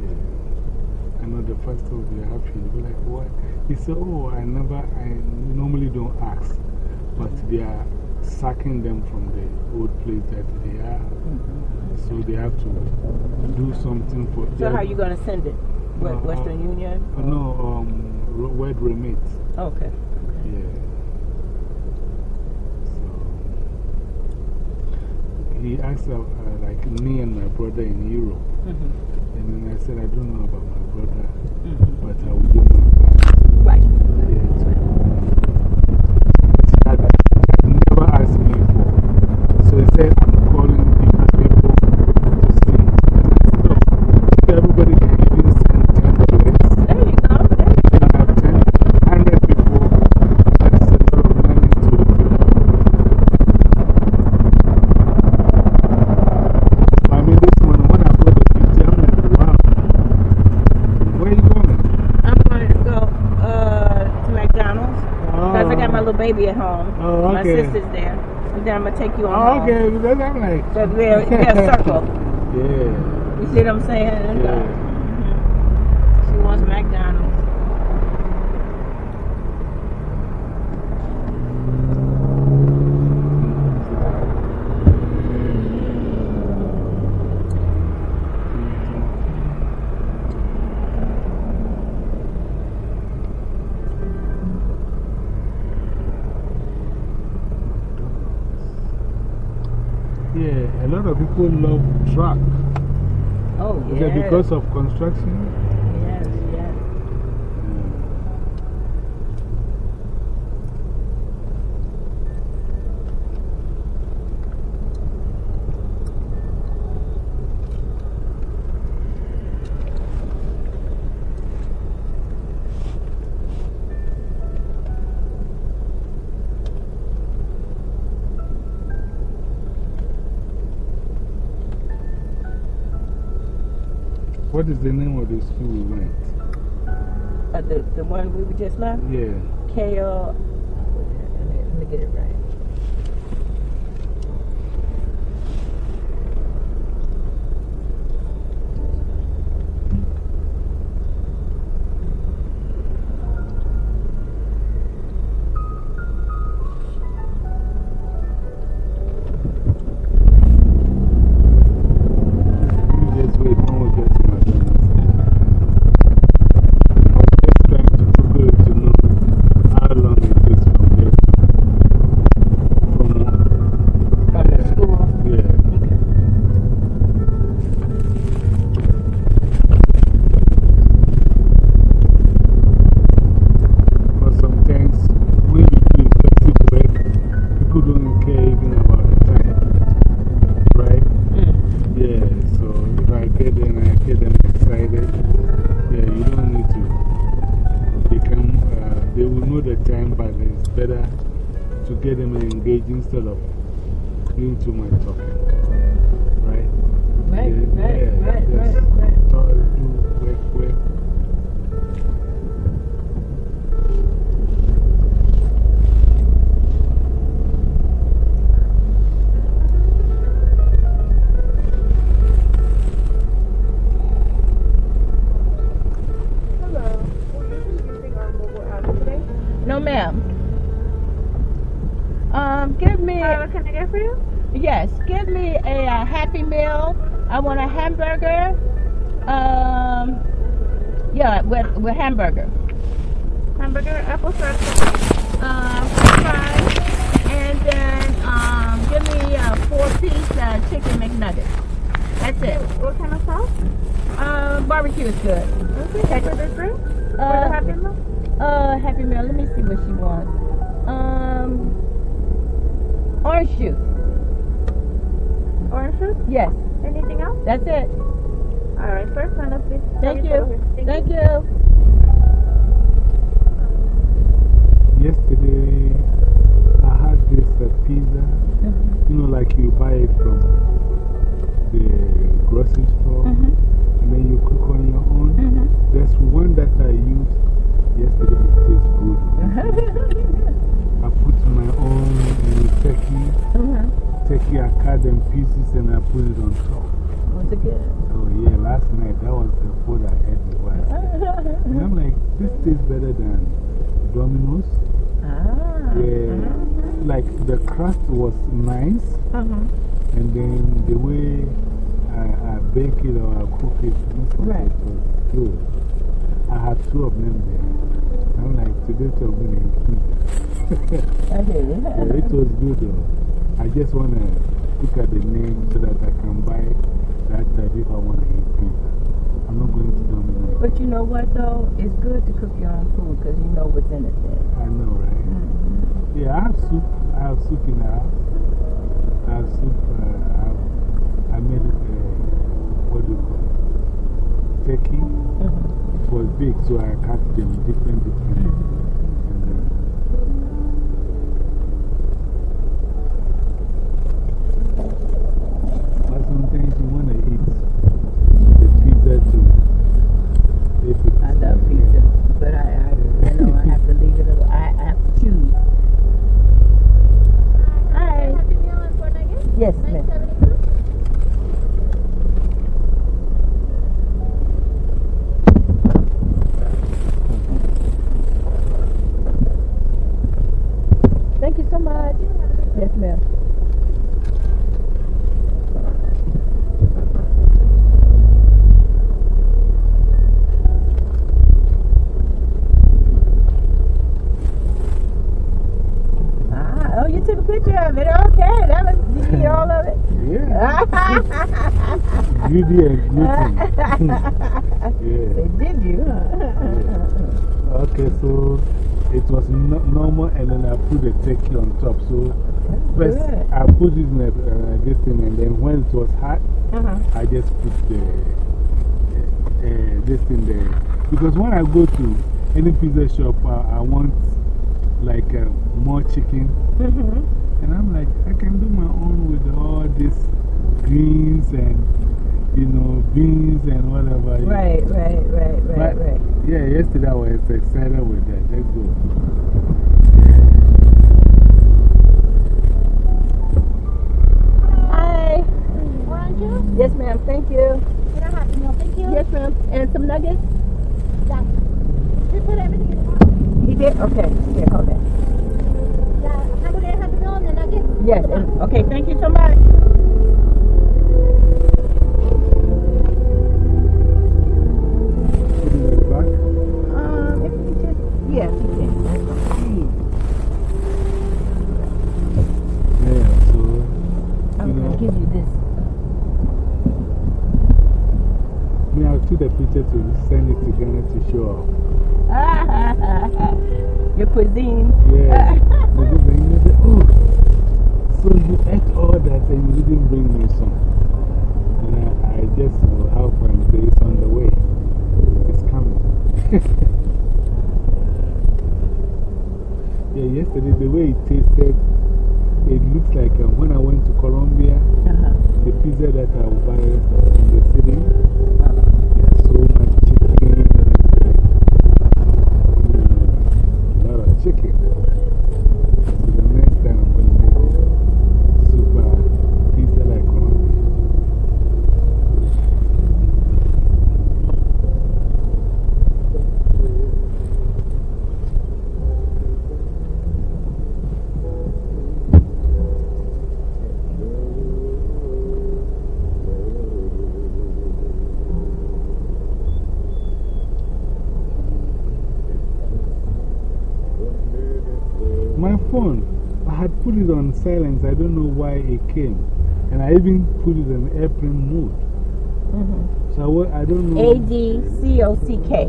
Yeah. I know the pastor will be happy. He'll be like, what? He said, oh, I never, I normally don't ask, but they are sacking them from the old place that they are. So they have to do something for So, how are you going to send it? What, Uh, Western Union? Uh, no, um, ro- WorldRemit. Okay. Yeah. So he asked, uh, uh, like, me and my brother in Europe. -hmm. And then I said, I don't know about my brother, -hmm. but I will do my part. Right. Yeah. He had never asked me for. So he said, I'm calling different people to see. And I said, oh, if everybody can even send $10. There you go. There you Then I have 10, 100 people. That's a lot of money to I mean, this morning when I got the 50, I'm like, wow. Where you going? I'm going to go uh, to McDonald's because I got my Oh. little baby at home. Oh, My okay. sister's there. And then I'm going to take you on Oh, okay, because I'm like, So we're, we're a circle. yeah. You see what I'm saying? Yeah. mhm. She wants McDonald's. Yeah, a lot of people love truck. Oh, Is yes. it because of construction? Is the name of the school we went? Uh, the, the one we just left? Yeah. KL. Let me get it right. For you? Yes, give me a, uh Happy Meal. I want a hamburger. Um, yeah, with, with hamburger. Hamburger, apple sauce, french fries. And then um, give me a four piece uh, chicken McNugget. That's it. what kind of sauce? Um, barbecue is good. Okay, for the drink? For the Uh, happy meal? uh, Happy Meal. Let me see what she wants. Um, orange juice. Orange juice? Yes, Anything else? that's it. All right, first one, please. Thank you. over here. Thank you. Yesterday, I had this uh, pizza. You know, like you buy it from the grocery store Mm-hmm. and then you cook on your own. There's one that I used yesterday, it tastes good. I put my own turkey, Mm-hmm. turkey, I cut them pieces and I put it on top. Was it good? Oh, yeah, last night that was the food I had before I And I'm like, this tastes better than Domino's. Ah. Yeah, like the crust was nice, Uh-huh. and then the way I, I bake it or I cook it, this one Right. it was good. I had two of them there. I'm like, today I'm going to. Yeah, it was good though. I just want to look at the name so that I can buy that type if I want to eat pizza. I'm not going to Domino's. But you know what, though? It's good to cook your own food because you know what's in it then. I know, right? Yeah, I have soup. I have soup in the house. I have soup. Uh, I, have, I made it, uh, what do you call it? Turkey. It was big, so I cut them different, different. And the pizza too. If it's, I love pizza, but I, I, you know, I have to leave it alone. I, I have to choose. Hi. Happy meal and four nuggets? Yes, ma'am. 972? Thank you so much. Yes, ma'am. Ah, oh, you took a picture of it. Okay, that was, did you get all of it? Yeah. Greedy and gluten. yeah. Did you? Yeah. Okay, so it was no normal, and then I put the turkey on top. So, first Good. I put it in a, uh, this thing, and then when it was hot, Uh-huh. I just put the uh, uh, this thing there. Because when I go to any pizza shop, uh, I want like uh, more chicken. Mm-hmm. And I'm like, I can do my own with all these greens and, you know, beans and whatever. Right, right, right, right, But, right. Yeah, yesterday I was excited with that. Let's go. Hi. Want you? Yes, ma'am. Thank you. Can I have no thank you? Yes, ma'am. And some nuggets? Yeah. Just put everything in the box. He did? Okay. Here, hold that. The hamburger and happy meal and the nuggets? Yes. And, okay, thank you so much. Yeah, you. Yeah, so, I'm going to give you this. I took the picture to send it to Ghana to show off. Your cuisine. Yeah. Oh, so you ate all that and you didn't bring me some. And I, I just will help and say it's on the way. It's coming. Yeah, yesterday, the way it tasted, it looks like uh, when I went to Colombia, Uh-huh. the pizza that I buy in the city, there's so much chicken and uh, mm, a lot of chicken. So the next time I'm going to make it super pizza like Colombia. My phone, I had put it on silence. I don't know why it came. And I even put it in airplane mode. Mm-hmm. So I, I don't know. A D C O C K.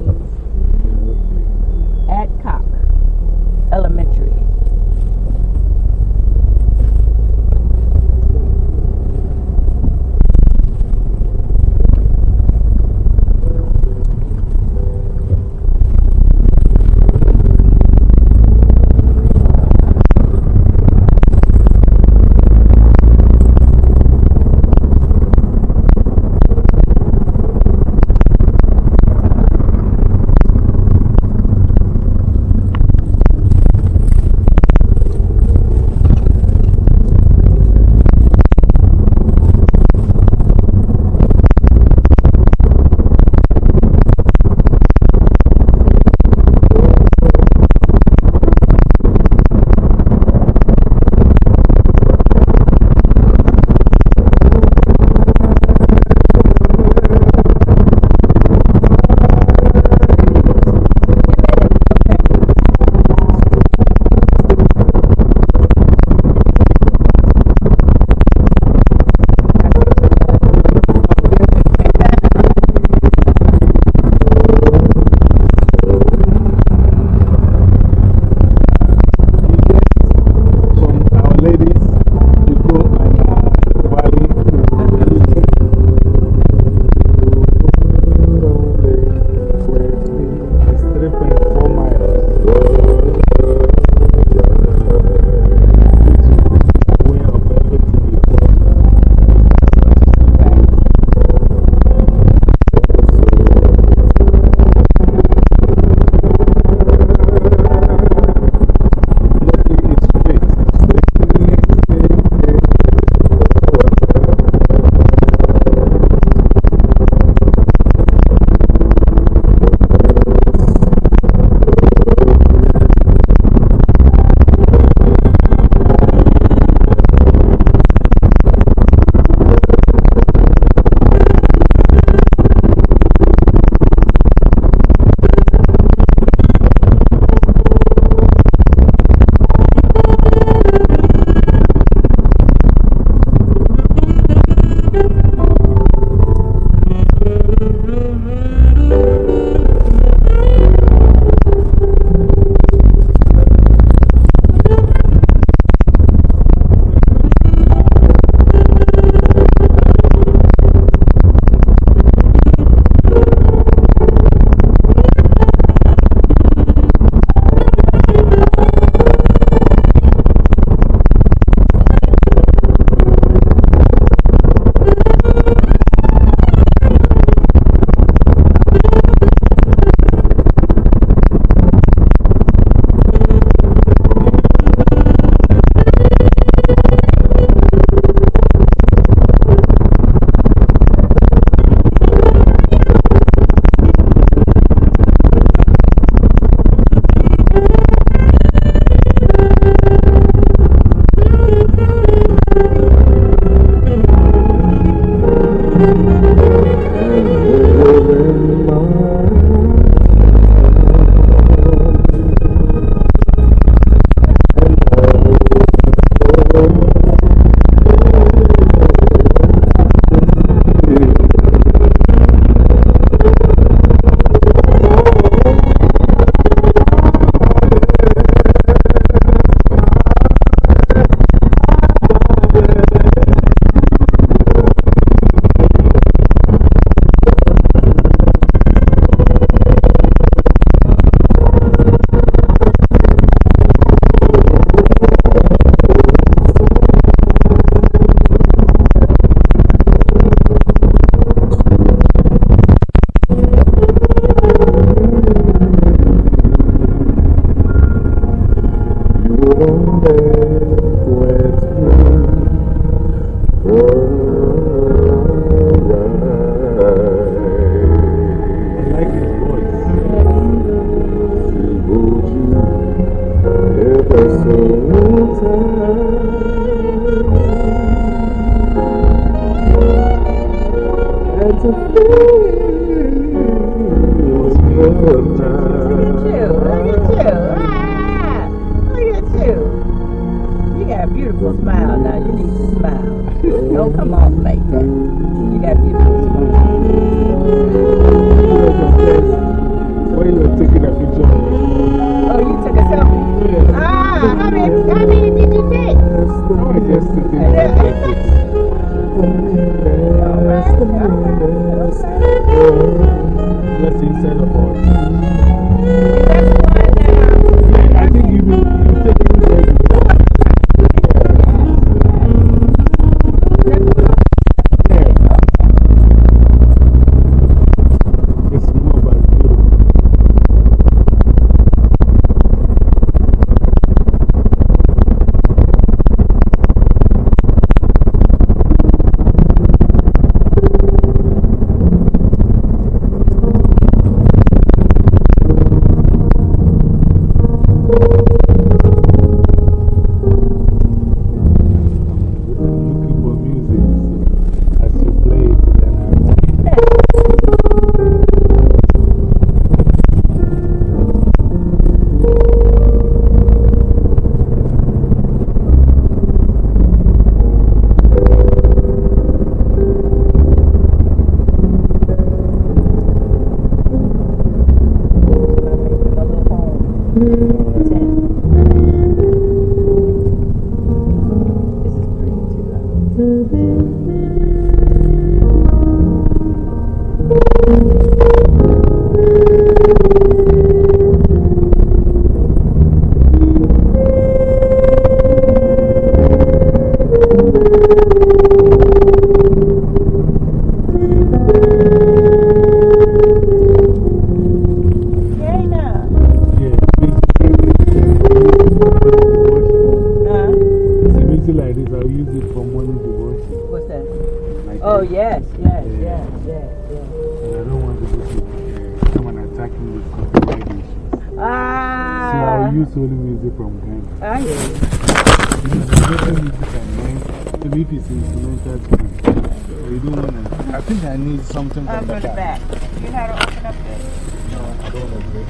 something I'm from from the the back. You know how to open up this? No, I don't want to it.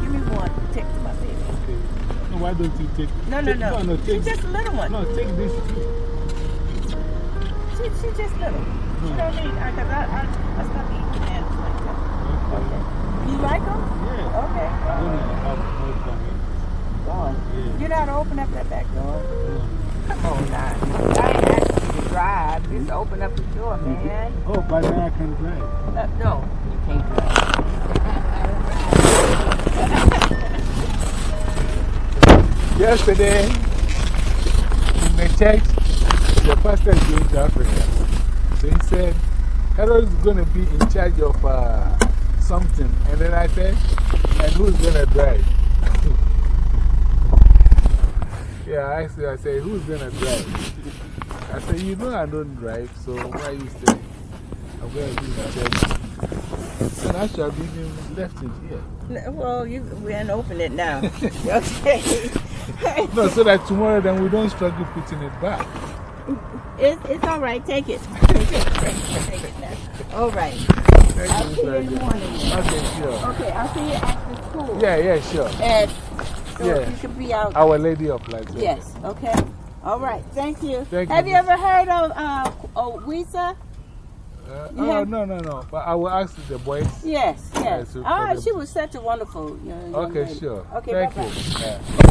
Give me one. Take my baby. Okay. No, why don't you take No, no, take- no. No, no, take, She's just a little one. no, take this Yesterday, in the church, the pastor is going to Africa. So he said, Harold is going to be in charge of uh, something. And then I said, and who's going to drive? yeah, I said, I said, who's going to drive? I said, you know I don't drive, so why you saying I'm going to be in charge? And I should have even left it here. Well, you we ain't open it now. okay. No, so that tomorrow then we don't struggle putting it back. It's, it's all right. Take it. Take it. Take it now. All right. Thank I'll you, see you in the morning. Okay, sure. Okay, I'll see you after school. Yeah, yeah, sure. And so Yeah. you can be out. Our Lady of Light. Yes. Okay. All right. Thank you. Thank Have you, you ever heard of uh, Owisa? Uh, oh, have- no, no, no. But I will ask the boys. Yes. Yes. the- she was such a wonderful young, young Okay, lady. sure. Okay. Thank bye-bye. you. Yeah.